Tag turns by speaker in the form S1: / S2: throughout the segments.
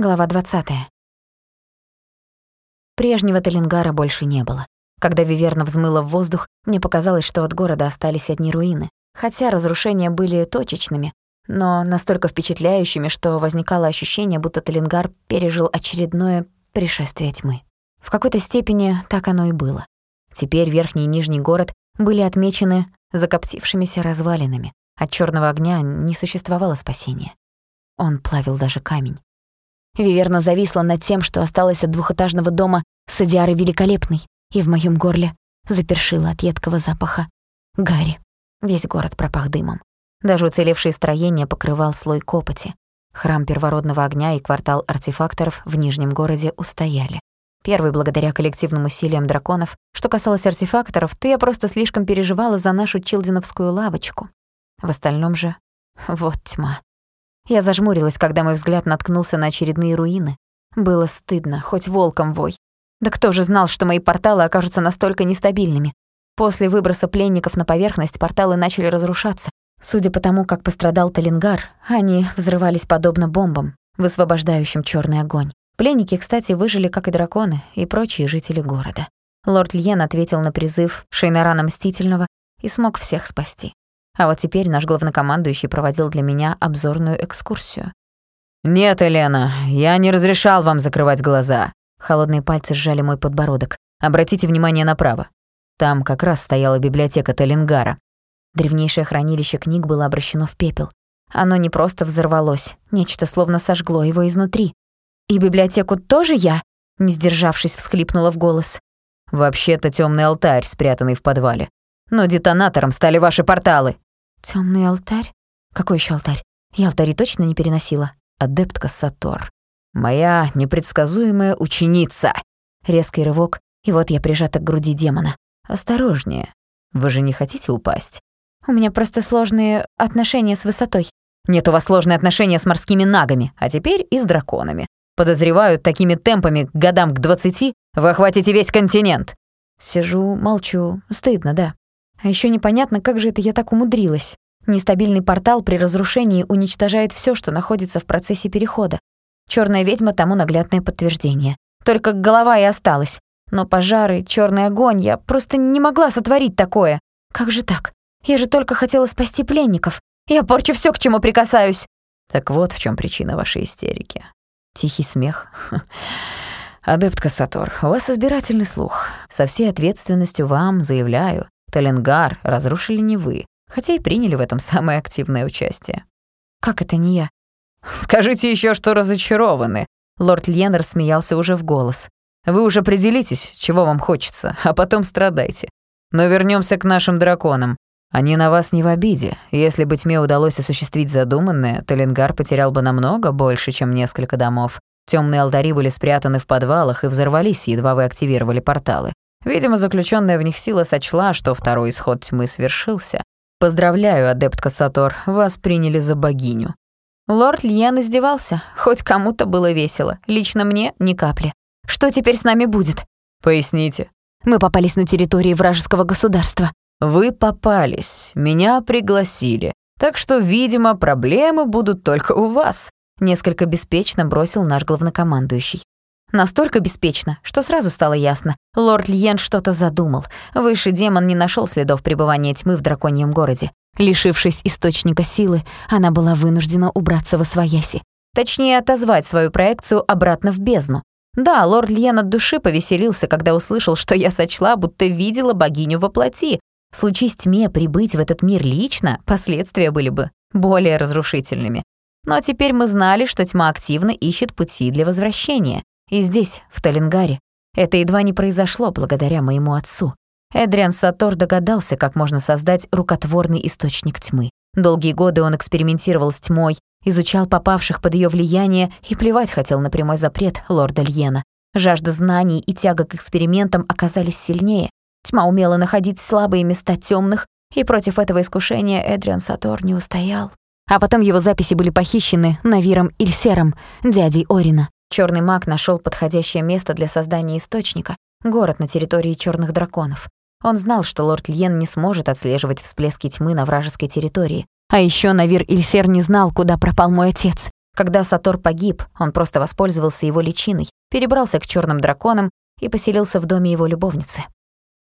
S1: Глава 20. Прежнего Талингара больше не было. Когда Виверна взмыла в воздух, мне показалось, что от города остались одни руины. Хотя разрушения были точечными, но настолько впечатляющими, что возникало ощущение, будто Талингар пережил очередное пришествие тьмы. В какой-то степени так оно и было. Теперь верхний и нижний город были отмечены закоптившимися развалинами. От черного огня не существовало спасения. Он плавил даже камень. Виверна зависла над тем, что осталось от двухэтажного дома Садиары Великолепной, и в моем горле запершило от едкого запаха Гарри. Весь город пропах дымом. Даже уцелевшие строения покрывал слой копоти. Храм первородного огня и квартал артефакторов в Нижнем городе устояли. Первый благодаря коллективным усилиям драконов. Что касалось артефакторов, то я просто слишком переживала за нашу чилдиновскую лавочку. В остальном же вот тьма. Я зажмурилась, когда мой взгляд наткнулся на очередные руины. Было стыдно, хоть волком вой. Да кто же знал, что мои порталы окажутся настолько нестабильными? После выброса пленников на поверхность порталы начали разрушаться. Судя по тому, как пострадал Талингар, они взрывались подобно бомбам, высвобождающим черный огонь. Пленники, кстати, выжили, как и драконы и прочие жители города. Лорд Льен ответил на призыв Шейнарана Мстительного и смог всех спасти. А вот теперь наш главнокомандующий проводил для меня обзорную экскурсию.
S2: «Нет, Елена, я не разрешал вам закрывать глаза». Холодные пальцы сжали мой подбородок. «Обратите внимание направо. Там как раз стояла библиотека Талингара».
S1: Древнейшее хранилище книг было обращено в пепел. Оно не просто взорвалось, нечто словно сожгло его изнутри. «И библиотеку тоже я?» Не сдержавшись, всхлипнула в голос.
S2: «Вообще-то темный алтарь, спрятанный в подвале. Но детонатором стали ваши порталы».
S1: Темный алтарь? Какой еще алтарь? Я алтари точно не переносила.
S2: Адептка Сатор. Моя непредсказуемая ученица.
S1: Резкий рывок, и вот я прижата к груди демона.
S2: Осторожнее. Вы же не хотите упасть?
S1: У меня просто сложные отношения с высотой.
S2: Нет, у вас сложные отношения с морскими нагами, а теперь и с драконами. Подозревают, такими темпами годам к двадцати вы охватите весь континент.
S1: Сижу, молчу. Стыдно, да. А еще непонятно, как же это я так умудрилась. Нестабильный портал при разрушении уничтожает все, что находится в процессе перехода. Черная ведьма тому наглядное подтверждение. Только голова и осталась. Но пожары, черный огонь, я просто не могла сотворить такое. Как же так? Я же только хотела спасти пленников. Я порчу все, к чему прикасаюсь.
S2: Так вот в чем причина вашей истерики. Тихий смех. Адептка Сатор, у вас избирательный слух. Со всей ответственностью вам заявляю, Таленгар разрушили не вы, хотя и приняли в этом самое активное участие.
S1: Как это не я?
S2: Скажите еще, что разочарованы. Лорд Льен рассмеялся уже в голос. Вы уже определитесь, чего вам хочется, а потом страдайте. Но вернемся к нашим драконам. Они на вас не в обиде. Если бы тьме удалось осуществить задуманное, Таленгар потерял бы намного больше, чем несколько домов. Темные алтари были спрятаны в подвалах и взорвались, едва вы активировали порталы. Видимо, заключенная в них сила сочла, что второй исход тьмы свершился. Поздравляю, адептка Сатор, вас приняли за богиню.
S1: Лорд Льен издевался. Хоть кому-то было весело. Лично мне — ни капли. Что теперь с нами будет?
S2: Поясните.
S1: Мы попались на территории вражеского государства.
S2: Вы попались, меня пригласили. Так что, видимо, проблемы будут только у вас. Несколько беспечно бросил наш главнокомандующий.
S1: Настолько беспечно, что сразу стало ясно. Лорд Льен что-то задумал. Высший демон не нашел следов пребывания тьмы в драконьем городе. Лишившись источника силы, она была вынуждена убраться во свояси. Точнее, отозвать свою проекцию обратно в бездну. Да, лорд Льен от души повеселился, когда услышал, что я сочла, будто видела богиню во плоти. Случись тьме прибыть в этот мир лично, последствия были бы более разрушительными. Но теперь мы знали, что тьма активно ищет пути для возвращения. И здесь, в Талингаре, это едва не произошло благодаря моему отцу. Эдриан Сатор догадался, как можно создать рукотворный источник тьмы. Долгие годы он экспериментировал с тьмой, изучал попавших под ее влияние и плевать хотел на прямой запрет лорда Льена. Жажда знаний и тяга к экспериментам оказались сильнее. Тьма умела находить слабые места темных, и против этого искушения Эдриан Сатор не устоял. А потом его записи были похищены Навиром Ильсером, дядей Орина. Черный маг нашел подходящее место для создания источника, город на территории черных драконов. Он знал, что лорд Льен не сможет отслеживать всплески тьмы на вражеской территории. А еще Навир Ильсер не знал, куда пропал мой отец. Когда Сатор погиб, он просто воспользовался его личиной, перебрался к черным драконам и поселился в доме его любовницы.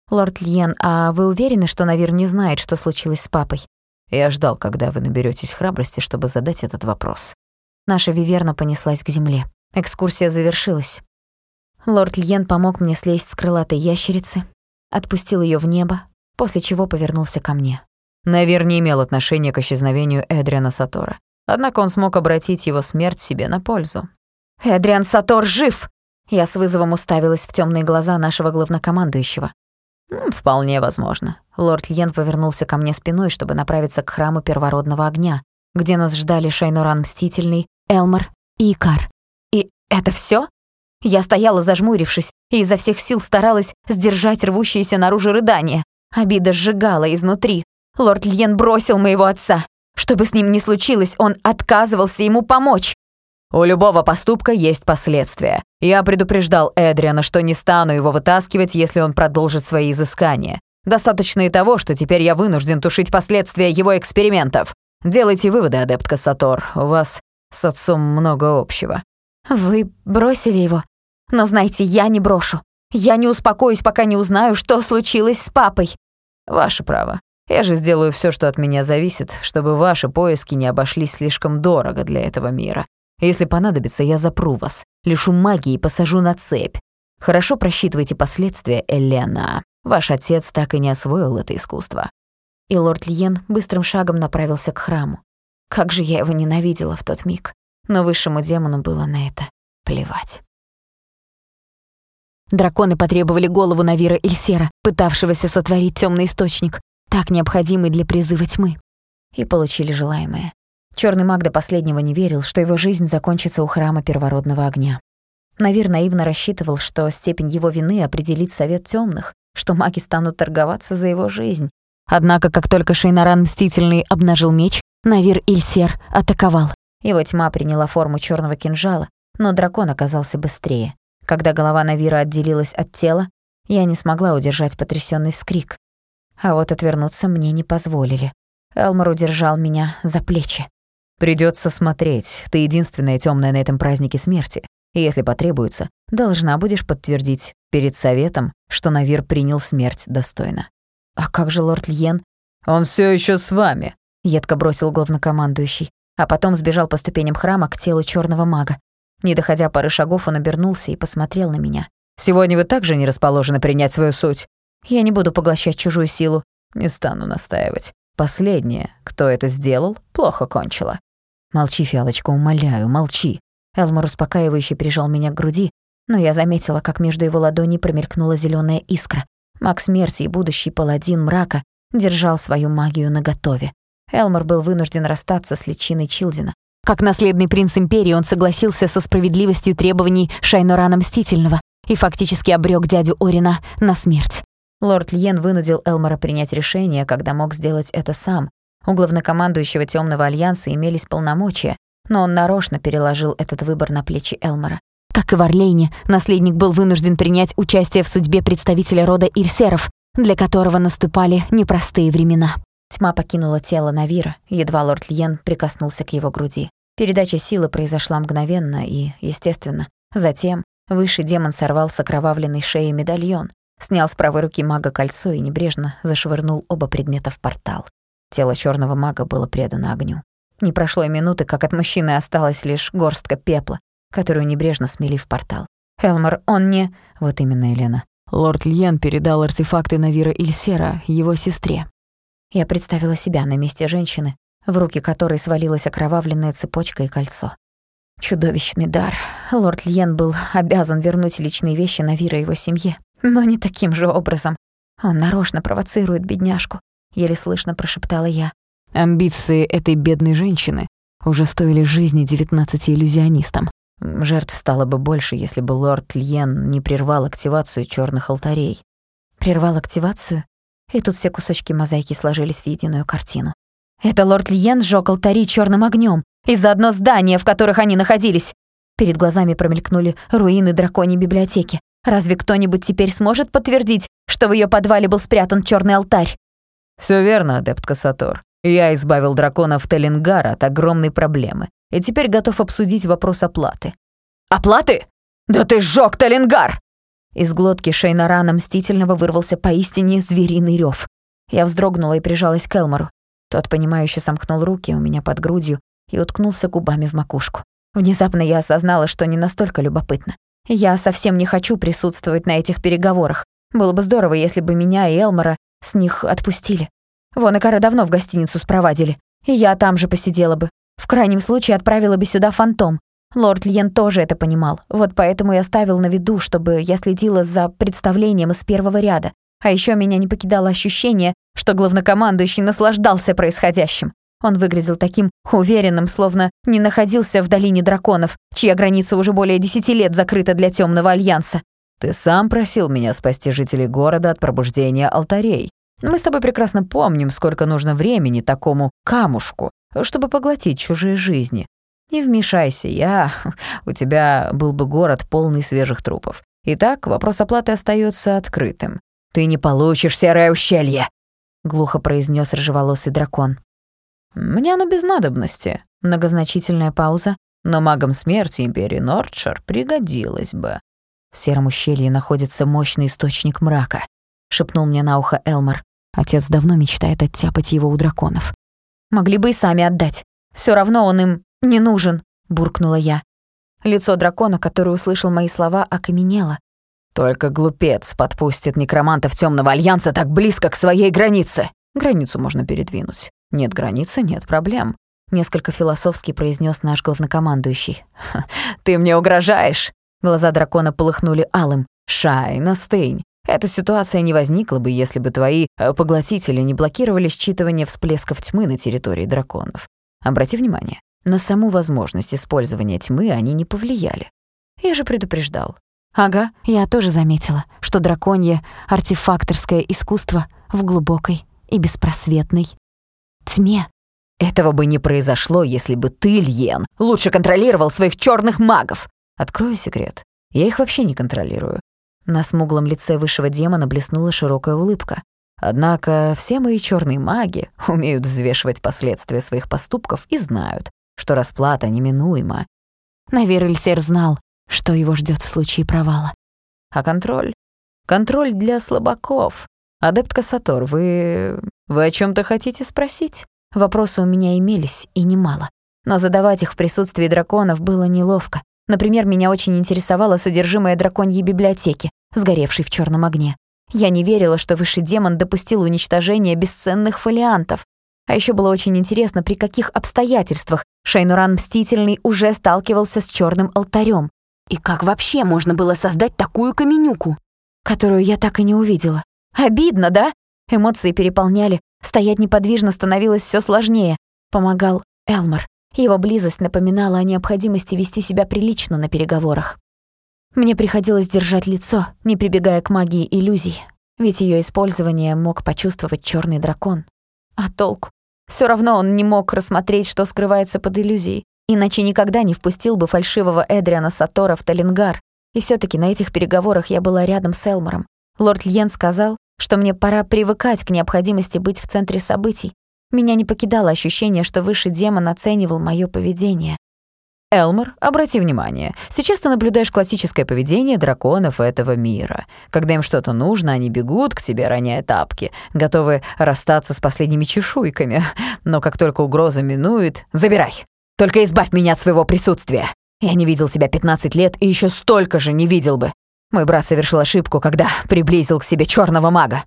S1: «Лорд Льен, а вы уверены, что Навир не знает, что случилось с папой?»
S2: Я ждал, когда вы наберетесь храбрости, чтобы задать этот вопрос.
S1: Наша Виверна понеслась к земле. Экскурсия завершилась. Лорд Льен помог мне слезть с крылатой ящерицы, отпустил ее в небо, после чего повернулся ко мне.
S2: Навир не имел отношения к исчезновению Эдриана Сатора. Однако он смог обратить его смерть себе на пользу.
S1: «Эдриан Сатор жив!» Я с вызовом уставилась в темные глаза нашего главнокомандующего.
S2: «Вполне возможно».
S1: Лорд Льен повернулся ко мне спиной, чтобы направиться к храму первородного огня, где нас ждали Шайноран Мстительный, Элмар и Икар. Это все? Я стояла зажмурившись и изо всех сил старалась сдержать рвущиеся наружу рыдания. Обида сжигала изнутри. Лорд Льен бросил моего отца. Что бы с ним ни случилось, он отказывался ему помочь.
S2: У любого поступка есть последствия. Я предупреждал Эдриана, что не стану его вытаскивать, если он продолжит свои изыскания. Достаточно и того, что теперь я вынужден тушить последствия его экспериментов. Делайте выводы, адепт Кассатор. У вас с отцом много общего.
S1: Вы бросили его? Но знайте, я не брошу. Я не успокоюсь, пока не узнаю, что случилось с папой.
S2: Ваше право. Я же сделаю все, что от меня зависит, чтобы ваши поиски не обошлись слишком дорого для этого мира. Если понадобится, я запру вас, лишу магии и посажу на цепь. Хорошо просчитывайте последствия, Элена. Ваш отец так и не освоил это искусство».
S1: И лорд Льен быстрым шагом направился к храму. Как же я его ненавидела в тот миг. Но высшему демону было на это плевать. Драконы потребовали голову Навира Ильсера, пытавшегося сотворить темный источник, так необходимый для призыва тьмы. И получили желаемое. Черный маг до последнего не верил, что его жизнь закончится у храма первородного огня. Навир наивно рассчитывал, что степень его вины определит совет темных, что маги станут торговаться за его жизнь. Однако, как только Шейнаран Мстительный обнажил меч, Навир Ильсер атаковал. Его тьма приняла форму черного кинжала, но дракон оказался быстрее. Когда голова Навира отделилась от тела, я не смогла удержать потрясенный вскрик. А вот отвернуться мне не позволили. Элмор удержал меня за плечи.
S2: Придется смотреть. Ты единственная темная на этом празднике смерти. И если потребуется, должна будешь подтвердить перед советом, что Навир принял смерть достойно.
S1: А как же лорд Льен?
S2: Он все еще с вами,
S1: едко бросил главнокомандующий, а потом сбежал по ступеням храма к телу черного мага. Не доходя пары шагов, он обернулся и посмотрел на меня.
S2: Сегодня вы также не расположены принять свою суть.
S1: Я не буду поглощать чужую силу.
S2: Не стану настаивать. Последнее, кто это сделал, плохо кончило.
S1: «Молчи, Фиалочка, умоляю, молчи». Элмор успокаивающе прижал меня к груди, но я заметила, как между его ладоней промелькнула зеленая искра. Маг смерти и будущий паладин мрака держал свою магию наготове. Элмор был вынужден расстаться с личиной Чилдина. Как наследный принц Империи он согласился со справедливостью требований Шайнорана Мстительного и фактически обрёк дядю Орина на смерть. Лорд Льен вынудил Элмора принять решение, когда мог сделать это сам, у главнокомандующего Темного Альянса имелись полномочия, но он нарочно переложил этот выбор на плечи Элмора. Как и в Орлейне, наследник был вынужден принять участие в судьбе представителя рода Ильсеров, для которого наступали непростые времена. Тьма покинула тело Навира, едва лорд Льен прикоснулся к его груди. Передача силы произошла мгновенно и, естественно, затем высший демон сорвал с окровавленной шеи медальон, снял с правой руки мага кольцо и небрежно зашвырнул оба предмета в портал. Тело черного мага было предано огню. Не прошло и минуты, как от мужчины осталась лишь горстка пепла, которую небрежно смели в портал. Элмор, он не... Вот именно, Елена. Лорд Льен передал артефакты Навира Ильсера его сестре. Я представила себя на месте женщины, в руки которой свалилась окровавленная цепочка и кольцо. Чудовищный дар. Лорд Льен был обязан вернуть личные вещи Навира его семье, но не таким же образом. Он нарочно провоцирует бедняжку, еле слышно прошептала я.
S2: Амбиции этой бедной женщины уже стоили жизни девятнадцати иллюзионистам.
S1: Жертв стало бы больше, если бы лорд Льен не прервал активацию черных алтарей. Прервал активацию? И тут все кусочки мозаики сложились в единую картину. Это лорд Льен сжёг алтари черным огнем и заодно здания, в которых они находились. Перед глазами промелькнули руины драконьей библиотеки. Разве кто-нибудь теперь сможет подтвердить, что в ее подвале был спрятан черный алтарь?
S2: Все верно, адепт Кассатор. Я избавил драконов Телингара от огромной проблемы. и теперь готов обсудить вопрос оплаты». «Оплаты? Да ты сжёг Талингар!» Из глотки Шейнарана Мстительного вырвался поистине звериный рев. Я вздрогнула и прижалась к Элмору. Тот, понимающе сомкнул руки у меня под грудью и уткнулся губами в макушку. Внезапно я осознала, что не настолько любопытно. Я совсем не хочу присутствовать на этих переговорах. Было бы здорово, если бы меня и Элмора с них отпустили. Вон и Кара давно в гостиницу спровадили. И я там же посидела бы. В крайнем случае отправила бы сюда фантом. Лорд Льен тоже это понимал. Вот поэтому я ставил на виду, чтобы я следила за представлением из первого ряда. А еще меня не покидало ощущение, что главнокомандующий наслаждался происходящим. Он выглядел таким уверенным, словно не находился в долине драконов, чья граница уже более десяти лет закрыта для темного альянса.
S3: «Ты сам просил меня спасти жителей города от пробуждения алтарей. Мы с тобой прекрасно помним, сколько нужно времени такому камушку, чтобы поглотить чужие жизни. Не вмешайся, я... У тебя был бы город полный свежих трупов. Итак, вопрос оплаты остается открытым.
S2: «Ты не получишь серое ущелье!» — глухо произнес рыжеволосый дракон.
S3: «Мне оно без надобности». Многозначительная пауза. «Но магам смерти Империи Нордшир пригодилось бы».
S1: «В сером ущелье находится мощный источник мрака», — шепнул мне на ухо Элмар. «Отец давно мечтает оттяпать его у драконов».
S2: «Могли бы и сами отдать. Все равно он им не нужен», — буркнула я. Лицо дракона, который услышал мои слова, окаменело.
S3: Только глупец подпустит некромантов Темного Альянса так близко к своей границе. Границу можно передвинуть. Нет границы, нет проблем.
S1: Несколько философски произнес наш главнокомандующий.
S2: «Ты мне угрожаешь?» Глаза дракона полыхнули алым. «Шай, настынь. Эта ситуация не возникла бы, если бы твои э, поглотители не блокировали считывание всплесков тьмы на территории драконов. Обрати внимание, на саму возможность использования тьмы они не повлияли. Я же предупреждал.
S1: Ага, я тоже заметила, что драконье артефакторское искусство в глубокой и беспросветной тьме.
S2: Этого бы не произошло, если бы ты, Льен, лучше контролировал своих черных магов. Открою секрет. Я их вообще не контролирую. На смуглом лице высшего демона блеснула широкая улыбка. Однако все мои черные маги умеют взвешивать последствия своих поступков и знают, что расплата неминуема.
S1: Наверное, Эльсер знал, что его ждет в случае провала.
S2: А контроль? Контроль для слабаков. Адепт Кассатор, вы... вы о чем то хотите спросить? Вопросы у меня имелись, и немало. Но задавать их в присутствии драконов было неловко. Например, меня очень интересовало содержимое драконьей библиотеки, сгоревшей в черном огне. Я не верила, что высший демон допустил уничтожение бесценных фолиантов. А еще было очень интересно, при каких обстоятельствах Шейнуран Мстительный уже сталкивался с черным алтарем. И как вообще можно было создать такую каменюку, которую я так и не увидела? Обидно, да? Эмоции переполняли, стоять неподвижно становилось все сложнее. Помогал Элмар. Его близость напоминала о необходимости вести себя прилично на переговорах. Мне приходилось держать лицо, не прибегая к магии иллюзий, ведь ее использование мог почувствовать черный дракон. А толку? Все равно он не мог рассмотреть, что скрывается под иллюзией. Иначе никогда не впустил бы фальшивого Эдриана Сатора в Талингар. И все таки на этих переговорах я была рядом с Элмором. Лорд Льен сказал, что мне пора привыкать к необходимости быть в центре событий. Меня не покидало ощущение, что высший демон оценивал мое поведение.
S3: Элмор, обрати внимание, сейчас ты наблюдаешь классическое поведение драконов этого мира. Когда им что-то нужно, они бегут к тебе, роняя тапки, готовы расстаться с последними чешуйками. Но как только угроза минует, забирай. Только избавь меня от своего присутствия. Я не видел тебя 15 лет и еще столько же не видел бы. Мой брат совершил ошибку, когда приблизил к себе черного мага.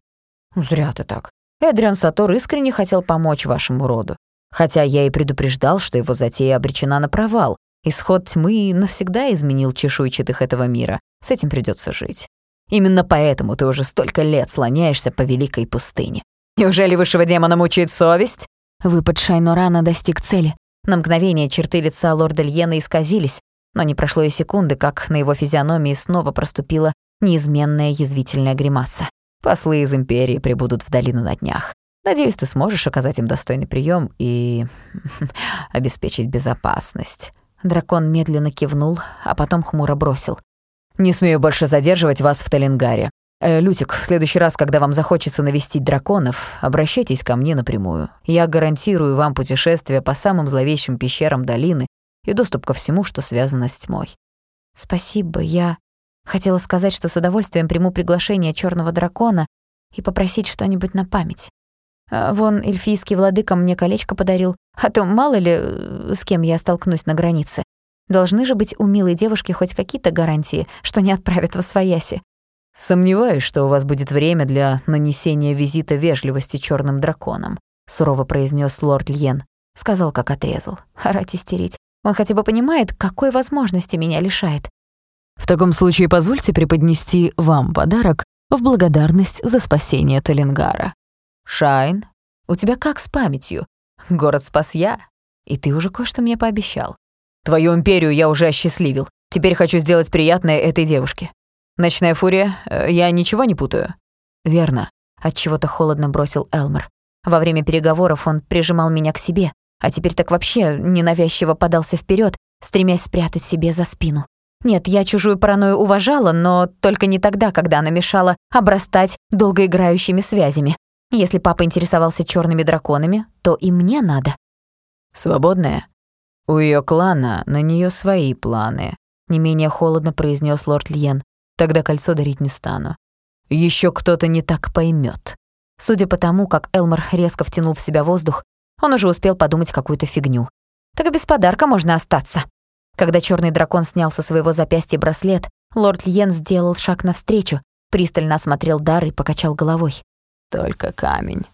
S2: Зря ты так. Эдриан Сатор искренне хотел помочь вашему роду. Хотя я и предупреждал, что его затея обречена на провал. Исход тьмы навсегда изменил чешуйчатых этого мира. С этим придется жить. Именно поэтому ты уже столько лет слоняешься по великой пустыне. Неужели высшего демона мучает совесть?
S1: Выпад Шайнорана достиг цели.
S2: На мгновение черты лица лорда Льена исказились, но не прошло и секунды, как на его физиономии снова проступила неизменная язвительная гримаса. Послы из Империи прибудут в долину на днях. Надеюсь, ты сможешь оказать им достойный прием и обеспечить безопасность». Дракон медленно кивнул, а потом хмуро бросил. «Не смею больше задерживать вас в Талингаре. Э, Лютик, в следующий раз, когда вам захочется навестить драконов, обращайтесь ко мне напрямую. Я гарантирую вам путешествие по самым зловещим пещерам долины
S3: и доступ ко всему, что связано с тьмой.
S1: Спасибо, я хотела сказать, что с удовольствием приму приглашение черного дракона и попросить что-нибудь на память. А вон эльфийский владыка мне колечко подарил, а то мало ли, э, с кем я столкнусь на границе. Должны же быть у милой девушки хоть какие-то гарантии, что не отправят в освояси.
S3: «Сомневаюсь, что у вас будет время для нанесения визита вежливости черным драконам», сурово произнес лорд Льен.
S1: Сказал, как отрезал. Орать истерить. Он хотя бы понимает, какой возможности меня лишает.
S3: «В таком случае позвольте преподнести вам подарок в благодарность за спасение Талингара. Шайн, у тебя как с памятью? Город спас я, и ты уже кое-что мне пообещал. Твою империю я уже осчастливил. Теперь хочу сделать приятное этой девушке. Ночная фурия, э, я ничего не путаю.
S1: Верно. От чего-то холодно бросил Элмер. Во время переговоров он прижимал меня к себе, а теперь так вообще ненавязчиво подался вперед, стремясь спрятать себе за спину. Нет, я чужую паранойю уважала, но только не тогда, когда она мешала обрастать долгоиграющими связями. Если папа интересовался черными драконами, то и мне надо.
S3: Свободная? У ее клана на нее свои планы, не менее холодно произнес лорд Льен. Тогда кольцо дарить не стану. Еще кто-то не так поймет.
S1: Судя по тому, как Элмор резко втянул в себя воздух, он уже успел подумать какую-то фигню. Так без подарка можно остаться. Когда черный дракон снял со своего запястья браслет, лорд Льен сделал шаг навстречу, пристально осмотрел дар и покачал головой.
S3: «Только камень.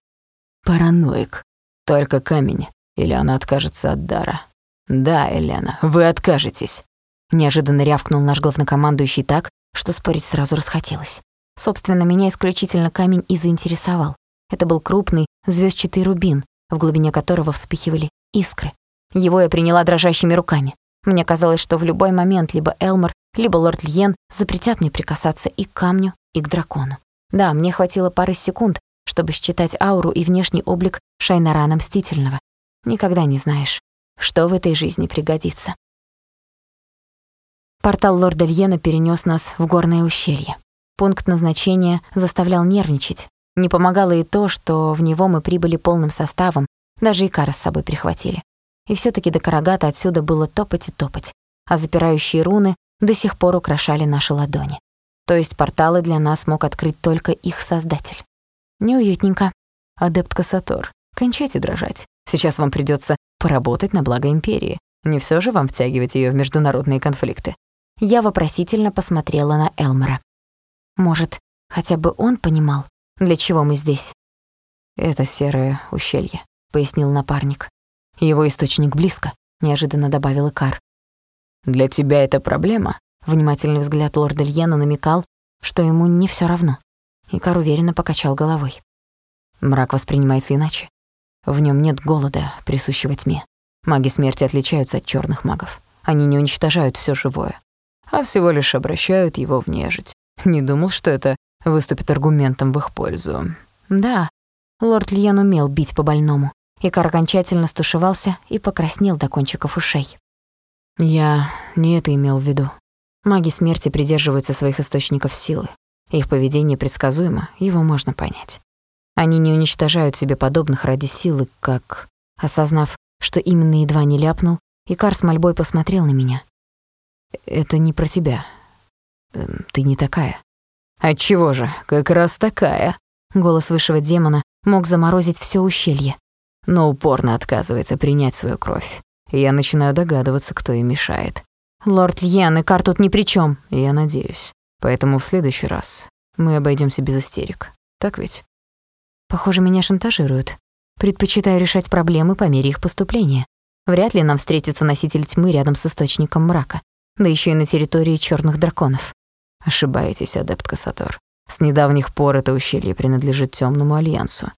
S3: Параноик. Только камень, или она откажется от дара. Да, Елена, вы откажетесь».
S1: Неожиданно рявкнул наш главнокомандующий так, что спорить сразу расхотелось. Собственно, меня исключительно камень и заинтересовал. Это был крупный звездчатый рубин, в глубине которого вспыхивали искры. Его я приняла дрожащими руками. Мне казалось, что в любой момент либо Элмор, либо лорд Льен запретят мне прикасаться и к камню, и к дракону. Да, мне хватило пары секунд, чтобы считать ауру и внешний облик Шайнарана Мстительного. Никогда не знаешь, что в этой жизни пригодится. Портал лорда Льена перенес нас в горное ущелье. Пункт назначения заставлял нервничать. Не помогало и то, что в него мы прибыли полным составом, даже Икара с собой прихватили. И все таки до Карагата отсюда было топать и топать, а запирающие руны до сих пор украшали наши ладони. То есть порталы для нас мог открыть только их создатель. Неуютненько.
S3: Адепт Кассатор, кончайте дрожать. Сейчас вам придется поработать на благо Империи. Не все же вам втягивать ее в международные конфликты.
S1: Я вопросительно посмотрела на Элмора. Может, хотя бы он понимал, для чего мы здесь?
S3: Это серое ущелье, пояснил напарник. Его источник близко, неожиданно добавил Икар. Для тебя это проблема? Внимательный взгляд лорда Льена намекал, что ему не все равно. Икар уверенно покачал головой. Мрак воспринимается иначе. В нем нет голода, присущего тьме. Маги смерти отличаются от черных магов. Они не уничтожают все живое, а всего лишь обращают его в нежить. Не думал, что это выступит аргументом в их пользу.
S1: Да, лорд Льен умел бить по больному. Икар окончательно стушевался и покраснел до кончиков ушей.
S3: Я не это имел в виду. Маги смерти придерживаются своих источников силы. Их поведение предсказуемо, его можно понять. Они не уничтожают себе подобных ради силы, как... Осознав, что именно едва не ляпнул, Икар с мольбой посмотрел на меня. «Это не про тебя. Эм, ты не такая». «Отчего же, как раз такая». Голос высшего демона мог заморозить все ущелье, но упорно отказывается принять свою кровь. Я начинаю догадываться, кто ей мешает.
S1: «Лорд Льен, Икар тут ни при чем.
S3: Я надеюсь. Поэтому в следующий раз мы обойдемся без истерик. Так ведь?
S1: Похоже, меня шантажируют. Предпочитаю решать проблемы по мере их поступления. Вряд ли нам встретится носитель тьмы рядом с источником мрака, да еще и на территории черных драконов.
S3: Ошибаетесь, адепт Кассатор. С недавних пор это ущелье принадлежит Темному альянсу.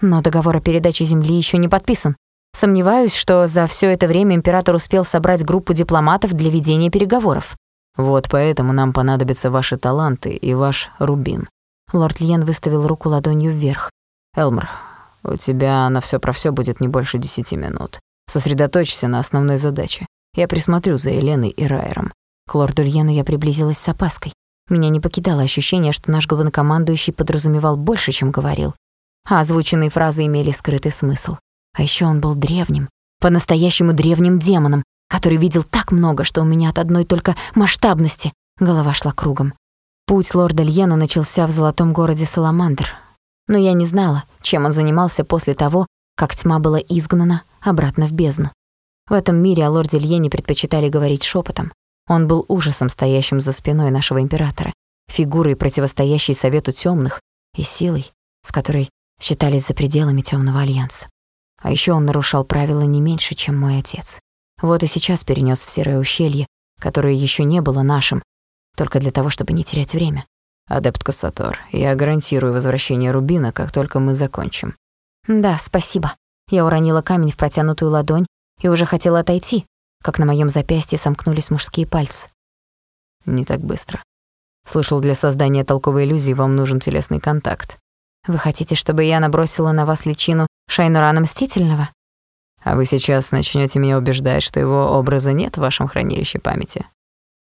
S1: Но договор о передаче земли еще не подписан. Сомневаюсь, что за все это время император успел собрать группу дипломатов для ведения переговоров.
S3: Вот поэтому нам понадобятся ваши таланты и ваш рубин.
S1: Лорд Льен выставил руку ладонью вверх.
S3: Элмер, у тебя на все про все будет не больше десяти минут. Сосредоточься на основной задаче. Я присмотрю за Еленой и Райером.
S1: К лорду Льену я приблизилась с опаской. Меня не покидало ощущение, что наш главнокомандующий подразумевал больше, чем говорил. А озвученные фразы имели скрытый смысл. А еще он был древним, по-настоящему древним демоном, который видел так много, что у меня от одной только масштабности голова шла кругом. Путь лорда Льена начался в золотом городе Саламандр, но я не знала, чем он занимался после того, как тьма была изгнана обратно в бездну. В этом мире о лорде Льене предпочитали говорить шепотом. Он был ужасом, стоящим за спиной нашего императора, фигурой, противостоящей совету темных, и силой, с которой считались за пределами темного альянса. А еще он нарушал правила не меньше, чем мой отец. Вот и сейчас перенес в серое ущелье, которое еще не было нашим, только для того, чтобы не терять время.
S2: Адепт Кассатор, я гарантирую возвращение Рубина, как только мы закончим.
S1: Да, спасибо. Я уронила камень в протянутую ладонь и уже хотела отойти, как на моем запястье сомкнулись мужские пальцы.
S2: Не так быстро. Слышал, для создания толковой иллюзии вам нужен телесный контакт.
S1: Вы хотите, чтобы я набросила на вас личину Шайнурана Мстительного?
S2: А вы сейчас начнете меня убеждать, что его образа нет в вашем хранилище памяти?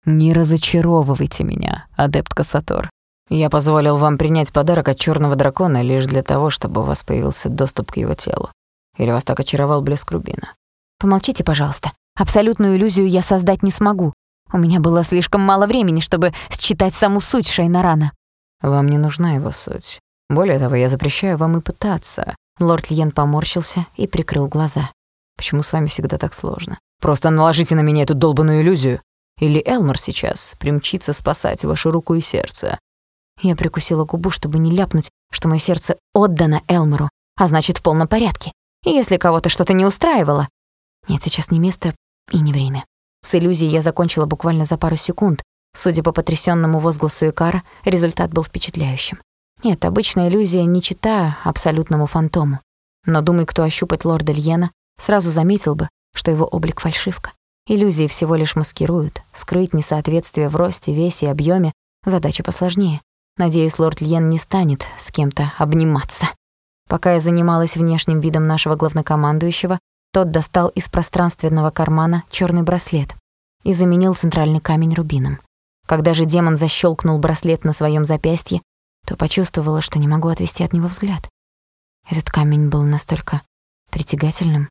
S2: Не разочаровывайте меня, адепт Кассатор. Я позволил вам принять подарок от черного дракона лишь для того, чтобы у вас появился доступ к его телу. Или вас так очаровал блеск рубина?
S1: Помолчите, пожалуйста. Абсолютную иллюзию я создать не смогу. У меня было слишком мало времени, чтобы считать саму суть Шайнарана.
S2: Вам не нужна его суть. Более того, я запрещаю вам и пытаться.
S1: Лорд Льен поморщился и прикрыл глаза.
S2: Почему с вами всегда так сложно? Просто наложите на меня эту долбанную иллюзию. Или Элмор сейчас примчится спасать вашу руку и сердце.
S1: Я прикусила губу, чтобы не ляпнуть, что мое сердце отдано Элмору, а значит, в полном порядке. И если кого-то что-то не устраивало... Нет, сейчас не место и не время. С иллюзией я закончила буквально за пару секунд. Судя по потрясённому возгласу Икара, результат был впечатляющим. Нет, обычная иллюзия не чита абсолютному фантому. Но думай, кто ощупать лорда Льена, сразу заметил бы, что его облик фальшивка. Иллюзии всего лишь маскируют. Скрыть несоответствие в росте, весе и объёме — задача посложнее. Надеюсь, лорд Льен не станет с кем-то обниматься. Пока я занималась внешним видом нашего главнокомандующего, тот достал из пространственного кармана черный браслет и заменил центральный камень рубином. Когда же демон защелкнул браслет на своем запястье, то почувствовала, что не могу отвести от него взгляд. Этот камень был настолько притягательным.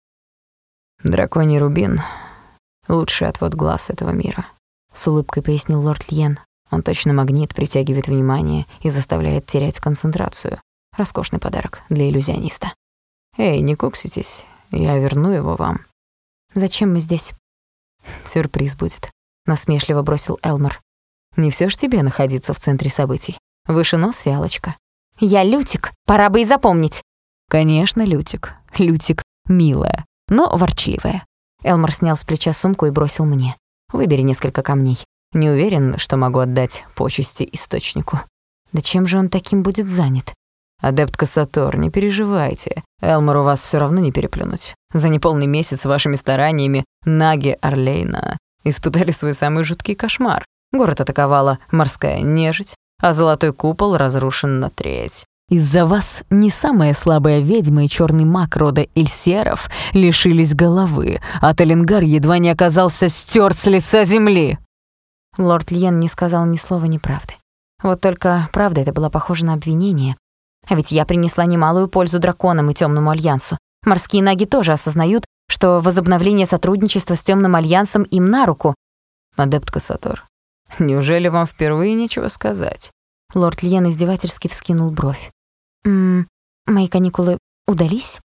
S2: «Драконий рубин — лучший отвод глаз этого мира», — с улыбкой пояснил лорд Льен. «Он точно магнит, притягивает внимание и заставляет терять концентрацию. Роскошный подарок для иллюзиониста. Эй, не кукситесь, я верну его вам.
S1: Зачем мы здесь?
S2: Сюрприз будет, насмешливо бросил Элмор. Не все ж тебе находиться в центре событий. Выше нос, фиалочка.
S1: Я Лютик, пора бы и запомнить.
S2: Конечно, Лютик. Лютик милая, но ворчливая.
S1: Элмор снял с плеча сумку и бросил мне.
S2: Выбери несколько камней. Не уверен, что могу отдать почести источнику.
S1: Да чем же он таким будет занят?
S2: Адепт Кассатор, не переживайте. Элмору вас все равно не переплюнуть. За неполный месяц вашими стараниями наги Орлейна испытали свой самый жуткий кошмар. Город атаковала морская нежить, а золотой купол разрушен на треть. Из-за вас не самая слабая ведьма и черный маг рода Эльсеров лишились головы, а Талингар едва не оказался стерт с лица земли.
S1: Лорд Льен не сказал ни слова неправды. Вот только правда это была похожа на обвинение, а ведь я принесла немалую пользу драконам и Темному альянсу. Морские наги тоже осознают, что возобновление сотрудничества с Темным альянсом им на руку.
S2: Адепт Кассатор, неужели вам впервые нечего сказать?
S1: Лорд Льен издевательски вскинул бровь. «Ммм, мои каникулы удались?»